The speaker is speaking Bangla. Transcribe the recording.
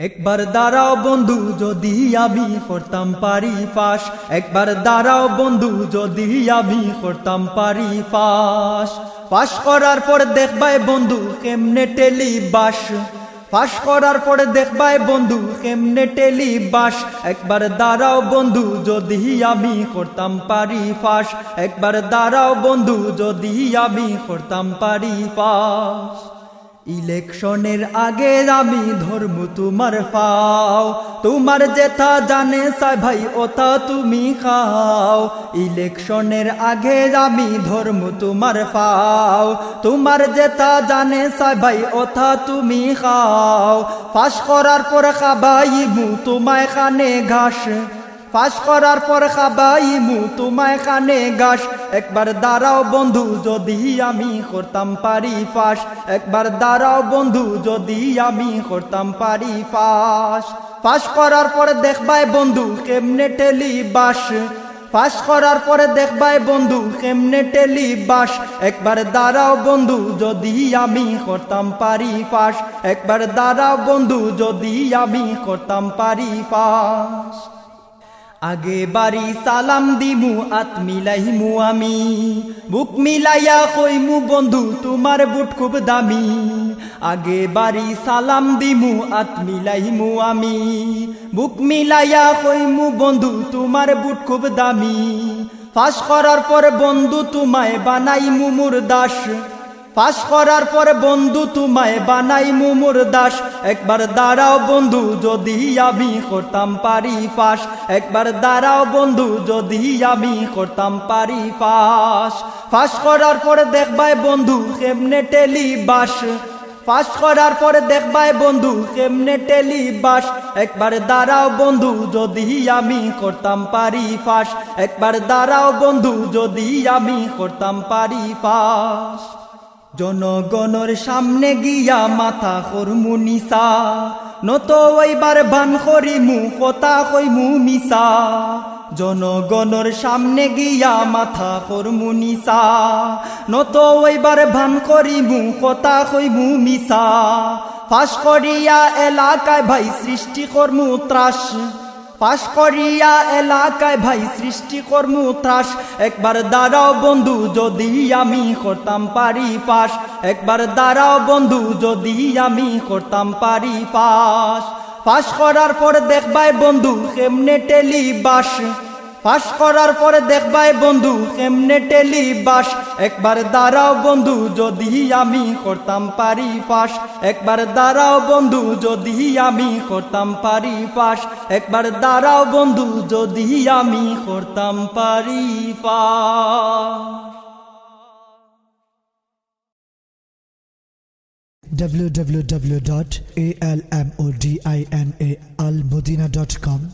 একবার দাঁড়াও বন্ধু, যদি আমি করতাম পারি ফাঁস একবার দাঁড়াও বন্ধু, যদি আমি করতাম পারি ফাঁস পাশ করার পর দেখবাই বন্ধু কেমনে টেলি বাস ফাঁস করার পরে দেখবাই বন্ধু কেমনে টেলি বাস একবার দাঁড়াও বন্ধু, যদি আমি করতাম পারি ফাঁস একবার দাঁড়াও বন্ধু, যদি আমি করতাম পারি ফাঁস ইলেকশনের আগে আমি ধর্ম তোমার ফাও তোমার যেথা জানে সাই ভাই ওটা তুমি খাও। ইলেকশনের আগে আমি ধর্ম তোমার ফাও তোমার যেথা জানে সাই ভাই ওটা তুমি খাও। ফাঁস করার পর খাবাই মু তোমায় খানে ঘাস। ফাঁস করার পর খাবাই মু তোমায় কানে গাছ একবার দাঁড়াও বন্ধু, যদি আমি করতাম পারি ফাঁস একবার দাঁড়াও বন্ধু, যদি আমি করতাম পারি ফাঁস ফাঁস করার পরে দেখবাই বন্ধু কেমনে টেলি বাস। ফাঁস করার পরে দেখবাই বন্ধু কেমনে টেলি বাস। একবার দাঁড়াও বন্ধু, যদি আমি করতাম পারি ফাঁস একবার দাঁড়াও বন্ধু, যদি আমি করতাম পারি ফাঁস আগে বাড়ি সালাম দিমু, আত মিলাইমু আমি। বুক মিলাইয়া কইমু, বন্ধু, তোমার বুট খুব দামি। আগে বাড়ি সালাম দিমু, আত মিলাইমু আমি। বুক মিলাইয়া কইমু, বন্ধু, তোমার বুট খুব দামি। ফাঁস করার পর বন্ধু, তোমায় বানাই মুমুর দাস ফাঁস করার পর বন্ধু তোমায় বানাই মুমুর দাস। একবার দাঁড়াও বন্ধু, যদি আমি করতাম পারি ফাঁস একবার দাঁড়াও বন্ধু, যদি আমি করতাম পারি ফাঁস ফাঁস করার পরে দেখবাই বন্ধু কেমনে টেলি বাস ফাঁস করার পরে দেখবাই বন্ধু কেমনে টেলি বাস একবার দাঁড়াও বন্ধু, যদি আমি করতাম পারি ফাঁস একবার দাঁড়াও বন্ধু, যদি আমি করতাম পারি ফাঁস জনগণর সামনে গিয়া মাথা করমু নিসা নত ওইবার ভান করিমু কথা কইমু মিসা জনগণর সামনে গিয়া মাথা করমু নিসা নত ওইবার ভান করিমু কথা কইমু মিসা ফাঁস করিয়া এলাকায় ভাই সৃষ্টি করমু ত্রাস। পাশ করিয়া এলাকায় ভাই সৃষ্টি কর্ম ত্রাস। একবার দাঁড়াও বন্ধু, যদি আমি করতাম পারি পাশ একবার দাঁড়াও বন্ধু, যদি আমি করতাম পারি পাশ পাশ করার পর দেখবাই বন্ধু, কেমনে টেলি বাস পাশ করার পরে দেখবাই বন্ধু, কেমনে টেলি বাস? একবার দাঁড়াও বন্ধু, যদি আমি করতাম পারি পাশ একবার দাঁড়াও বন্ধু, যদি আমি করতাম পারি পাশ একবার দাঁড়াও বন্ধু, যদি আমি করতাম পারি পাশ www.almodinaalmodina.com